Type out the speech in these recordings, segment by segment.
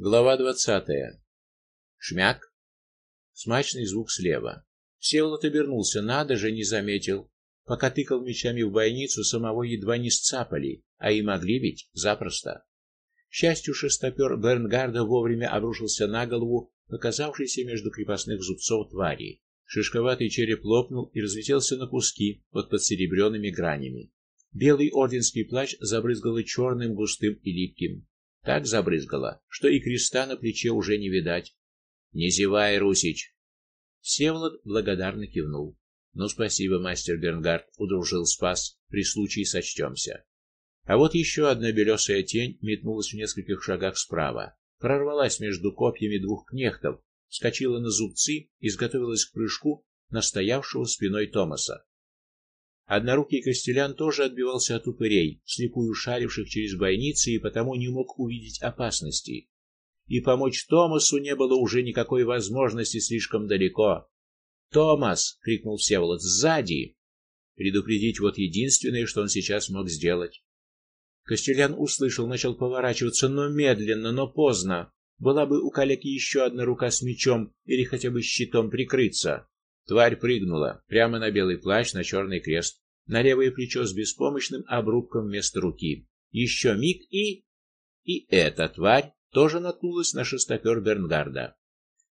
Глава двадцатая. Шмяк. Смачный звук слева. Всеволод обернулся, надо же, не заметил. Пока тыкал мечами в бойницу, самого едва не сцапали, а и могли ведь запросто. Счастью, шестопер Бернгарда вовремя обрушился на голову показавшейся между крепостных зубцов твари. Шишковатый череп лопнул и разлетелся на куски под подсеребренными гранями. Белый орденский плащ забрызгало черным, густым и липким. Так забрызгало, что и креста на плече уже не видать. Не зевай, Русич. Всеволод благодарно кивнул. Ну спасибо, мастер Бернгард, удружил спас, при случае сочтемся. А вот еще одна белесая тень метнулась в нескольких шагах справа, прорвалась между копьями двух кнехтов, вскочила на зубцы и изготовилась к прыжку на стоявшего спиной Томаса. Однорукий Костелян тоже отбивался от упырей, слепую шаривших через бойницы, и потому не мог увидеть опасности. И помочь Томасу не было уже никакой возможности слишком далеко. "Томас!" крикнул Всеволод сзади. Предупредить вот единственное, что он сейчас мог сделать. Костелян услышал, начал поворачиваться, но медленно, но поздно. Была бы у калеки еще одна рука с мечом или хотя бы щитом прикрыться. Тварь прыгнула прямо на белый плащ, на черный крест, на левое плечо с беспомощным обрубком вместо руки. Еще миг и и эта тварь тоже наткнулась на шестопер Бернгарда.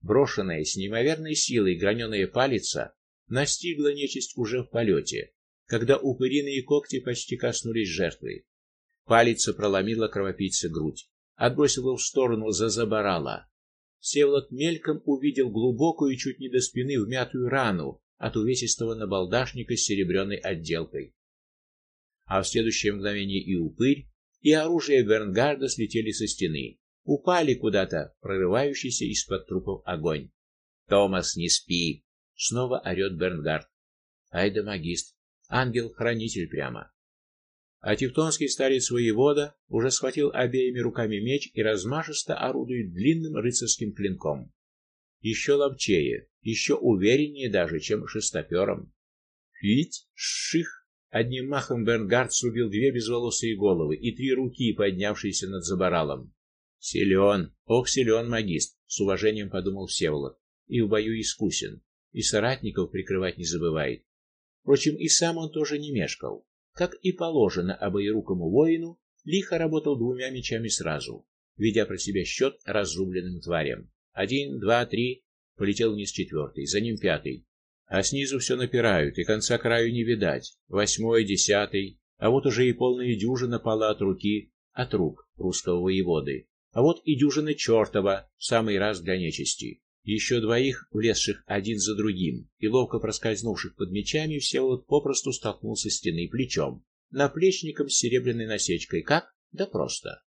Брошенная с неимоверной силой граненая палица настигла нечисть уже в полете, когда упыриные когти почти коснулись жертвы. Палица проломила кровопийце грудь, отбросила в сторону, зазаборала. Севлот мельком увидел глубокую, чуть не до спины вмятую рану от увесистого набалдашника с серебряной отделкой. А в следующее мгновение и упырь, и оружие Бернгарда слетели со стены, упали куда-то, прорывающийся из-под трупов огонь. Томас, не спи, снова орет Бернгард. Ай да магист, ангел-хранитель прямо. А тевтонский старец воевода уже схватил обеими руками меч и размашисто орудует длинным рыцарским клинком. Еще ловчее, еще увереннее даже, чем шестопером. Фить, ших, одним махом Бернгард срубил две безволосые головы и три руки, поднявшиеся над забаралом. Силен, ох, силен магист, с уважением подумал Всеволод. И в бою искусен, и соратников прикрывать не забывает. Впрочем, и сам он тоже не мешкал. Как и положено обоирукому воину, лихо работал двумя мечами сразу, ведя про себя счет разрубленным тварям. Один, два, три, полетел вниз четвертый, за ним пятый. А снизу все напирают, и конца краю не видать. Восьмой, десятый, а вот уже и полная дюжина пала от руки, от рук русского воеводы. А вот и дюжина чертова, в самый раз для нечисти. Еще двоих, влезших один за другим и ловко проскользнувших под мечами, Всеволод попросту столкнулся с стены плечом, наплечником с серебряной насечкой. Как? Да просто.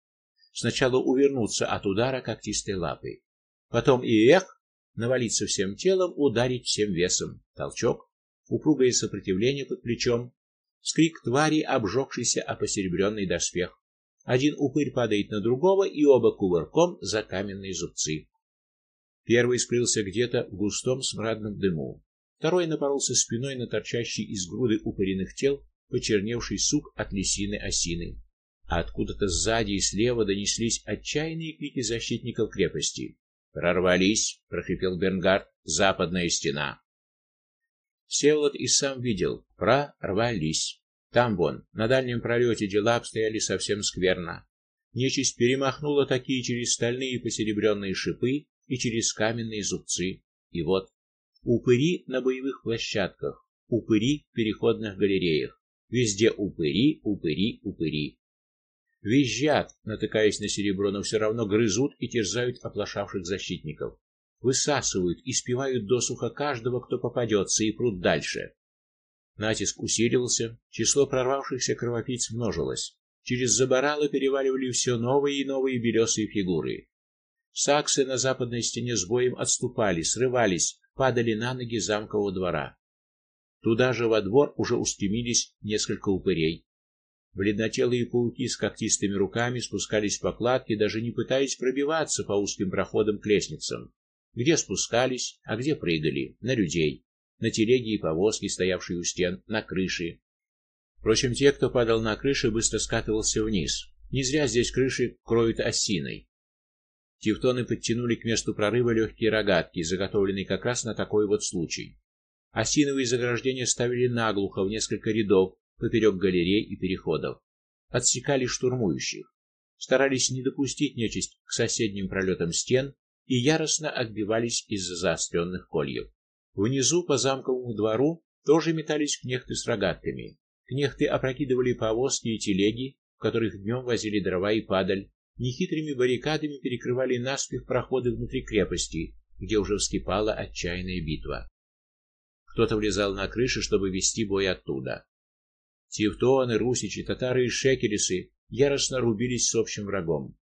Сначала увернуться от удара когтистой лапой, потом и эх, навалиться всем телом, ударить всем весом. Толчок, упругое сопротивление под плечом, скрик твари, обжегшейся о посеребренный доспех. Один упырь падает на другого, и оба кувырком за каменные зубцы. Первый скрылся где-то в густом смрадном дыму. Второй напоролся спиной на торчащий из груды упыриных тел почерневший сук от лисины осины. А откуда-то сзади и слева донеслись отчаянные крики защитников крепости. "Прорвались!" прохрипел Бернгард. "Западная стена!" Всеволод и сам видел, прорвались. Там вон, на дальнем пролете дела обстояли совсем скверно. Нечисть перемахнула такие через стальные посеребренные шипы, и через каменные зубцы. И вот упыри на боевых площадках, упыри в переходных галереях. Везде упыри, упыри, упыри. Визжат, натыкаясь на серебро, но все равно грызут и терзают оплошавших защитников. Высасывают и спивают досуха каждого, кто попадется, и прут дальше. Натиск усиливался, число прорвавшихся кровопийц множилось. Через заборало переваливали все новые и новые белесые фигуры. Саксы на западной стене с боем отступали, срывались, падали на ноги замкового двора. Туда же во двор уже устремились несколько упырей. Бледнотелые пауки с когтистыми руками спускались по кладке, даже не пытаясь пробиваться по узким проходам к лестницам. Где спускались, а где прыгали на людей, на телеги и повозки, стоявшие у стен, на крыши. Впрочем, те, кто падал на крыши, быстро скатывался вниз. Не зря здесь крыши кроют осиной. Тевтоны подтянули к месту прорыва легкие рогатки, заготовленные как раз на такой вот случай. Осиновые заграждения ставили наглухо в несколько рядов поперек галерей и переходов. Отсекали штурмующих, старались не допустить нечисть к соседним пролетам стен и яростно отбивались из-за заостренных кольев. Внизу по замковому двору тоже метались кнехты с рогатками. Кнехты опрокидывали повозки и телеги, в которых днем возили дрова и падаль, нехитрыми баррикадами перекрывали наспех проходы внутри крепости, где уже вскипала отчаянная битва. Кто-то влезал на крыши, чтобы вести бой оттуда. Тевтоны, русичи, татары и шекелисы яростно рубились с общим врагом.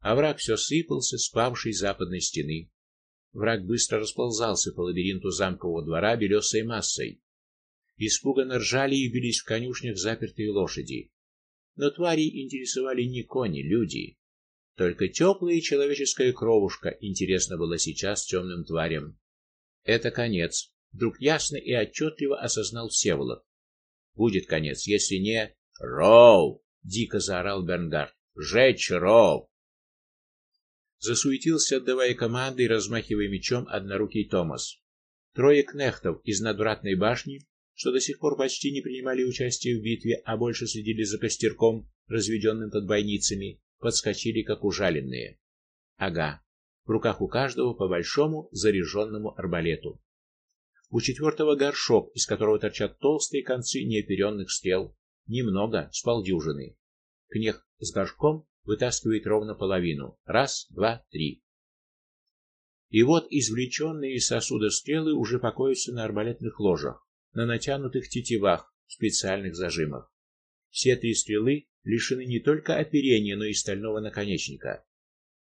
А враг все сыпался с павшей западной стены. Враг быстро расползался по лабиринту замкового двора белесой массой. Испуганно ржали и бились в конюшнях запертые лошади. Но твари интересовали не кони, люди. Только теплая человеческая кровушка интересна была сейчас темным тварям. Это конец, вдруг ясно и отчетливо осознал Всеволод. Будет конец, если не Роу, дико заорал Бернгард. Жечь Роу. Засуетился, отдавая команды и размахивая мечом однорукий Томас. Трое кнехтов из надвратной башни что до сих пор почти не принимали участия в битве, а больше следили за костерком, разведенным под бойницами, подскочили как ужаленные. Ага. В руках у каждого по большому заряженному арбалету. У четвертого горшок, из которого торчат толстые концы неоперенных стрел, немного, с полдюжины. Кнех с горшком вытаскивает ровно половину. Раз, два, три. И вот извлеченные из сосуда стрелы уже покоятся на арбалетных ложах на натянутых тетивах, специальных зажимах. Все три стрелы лишены не только оперения, но и стального наконечника.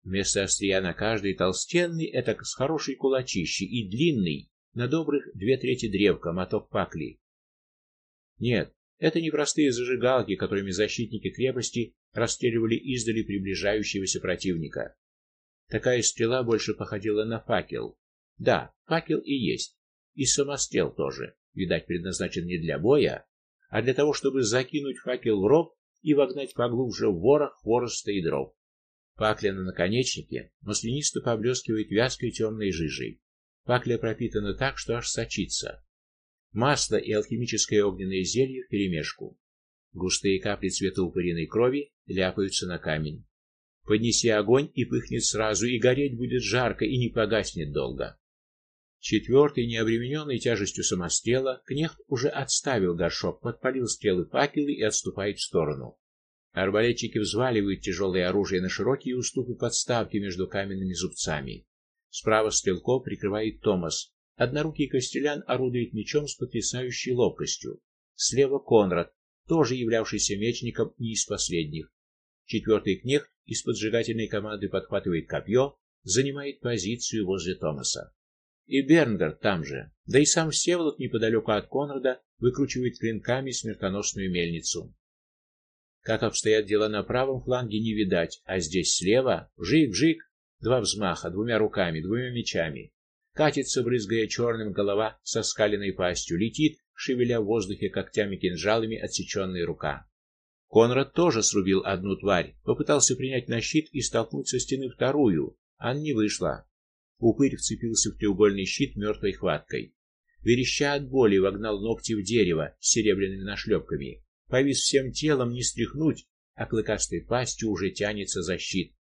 Вместо острия на каждой толстенный это с хорошей кулачищи и длинный, на добрых две трети древка моток пакли. Нет, это не простые зажигалки, которыми защитники крепости расстреливали издали приближающегося противника. Такая стрела больше походила на факел. Да, факел и есть, и самострел тоже видать, предназначен не для боя, а для того, чтобы закинуть факел в ров и вогнать поглубже в ворох хвороста и дров. Пакля на наконечнике маслянисто поблескивает вязкой темной жижей. Пакля пропитана так, что аж сочится. Масло и алхимическое огненное зелье вперемешку. Густые капли цвета упыриной крови ляпаются на камень. Поднеси огонь и пыхнет сразу, и гореть будет жарко и не погаснет долго. Четвертый, необремененный тяжестью самострела, кнехт уже отставил горшок, подпалил стрелы факелы и отступает в сторону. Арбалетчики взваливают тяжелое оружие на широкие уступы подставки между каменными зубцами. Справа стрелков прикрывает Томас. Однорукий костелян орудует мечом с потрясающей ловкостью. Слева Конрад, тоже являвшийся мечником не из последних. Четвертый кнехт из поджигательной команды подхватывает копье, занимает позицию возле Томаса. И Бернгард там же. Да и сам Всеволод неподалеку от Конрада выкручивает клинками смертоносную мельницу. Как обстоят дела на правом фланге не видать, а здесь слева вжик-вжик, два взмаха двумя руками, двумя мечами. Катится, брызгая черным голова со скаленной пастью, летит, шевеля в воздухе когтями-кинжалами отсеченная рука. Конрад тоже срубил одну тварь, попытался принять на щит и столкнуть со стены вторую, а не вышло. Упырь вцепился в треугольный щит мертвой хваткой. Вереща от боли, вогнал ногти в дерево с серебряными нашлепками. Повис всем телом, не стряхнуть, а клыкастой пастью уже тянется за щит.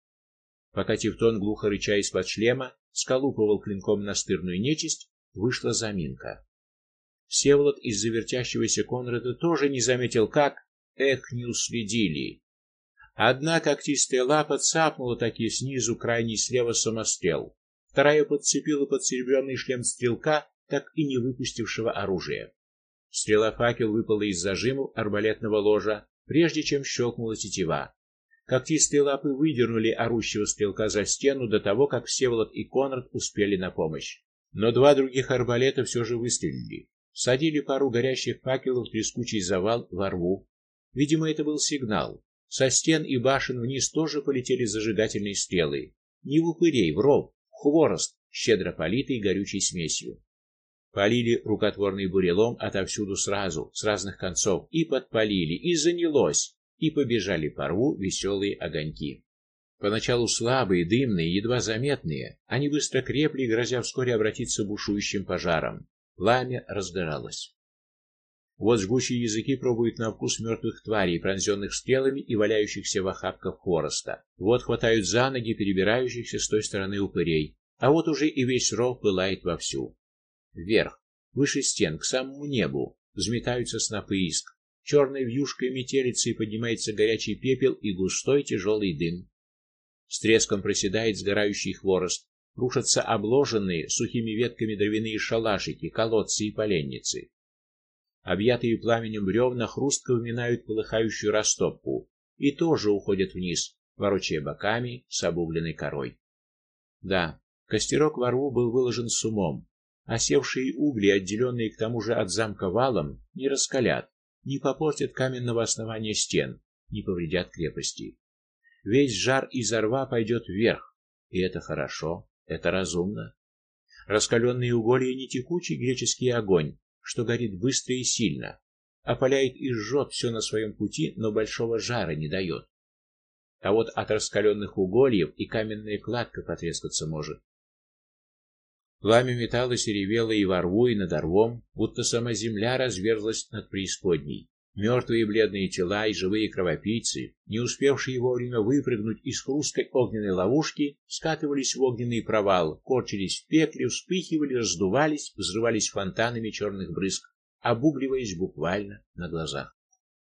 Пока Тевтон, глухо рыча из-под шлема, сколупывал клинком настырную нечисть, вышла заминка. Всеволод из завертящегося Конрада тоже не заметил, как эх, не уследили. Одна когтистая лапа цапнула таки снизу крайний слева самострел. Вторая подцепила под серебряный шлем стрелка, так и не выпустившего оружие. Стрела факел выпала из зажимов арбалетного ложа, прежде чем щелкнула тетива. Когтистые лапы выдернули орущего стрелка за стену до того, как Всеволод и Конрад успели на помощь. Но два других арбалета все же выстрелили. Садили пару горящих факелов в трескучий завал во рву. Видимо, это был сигнал. Со стен и башен вниз тоже полетели зажигательные стрелы. Не в упырей, в ров хворост, щедро политый горючей смесью. Полили рукотворный бурелом отовсюду сразу, с разных концов, и подпалили, и занялось, и побежали по рву веселые огоньки. Поначалу слабые, дымные, едва заметные, они быстро крепли, грозя вскоре обратиться бушующим пожаром. Пламя разгоралось. Вот жгучие языки пробуют на вкус мертвых тварей, пронзенных стрелами и валяющихся в охапках хвороста. Вот хватают за ноги перебирающихся с той стороны упырей, а вот уже и весь ров пылает вовсю. Вверх, выше стен, к самому небу, взметаются снопы иск. Черной вьюшкой метелицей поднимается горячий пепел и густой тяжелый дым. С треском проседает сгорающий хворост, рушатся обложенные сухими ветками дровяные шалашики, колодцы и поленницы. Объятые пламенем бревна хрустко вминают полыхающую растопку и тоже уходят вниз, ворочая боками с обугленной корой. Да, костерок во рву был выложен с умом, Осевшие угли, отделенные к тому же от замка валом, не раскалят, не попортят каменного основания стен, не повредят крепости. Весь жар из рва пойдет вверх, и это хорошо, это разумно. Раскаленные уголья не текучий греческий огонь, что горит быстро и сильно, опаляет и жжет все на своем пути, но большого жара не дает. А вот от раскаленных угольев и каменная кладка потрескаться может. Пламя металось и ревело и во рву, и над рвом, будто сама земля разверзлась над преисподней. Мертвые бледные тела и живые кровопийцы, не успевшие вовремя выпрыгнуть из хрусткой огненной ловушки, скатывались в огненный провал, корчились в пекле, вспыхивали, раздувались, взрывались фонтанами черных брызг, обугливаясь буквально на глазах.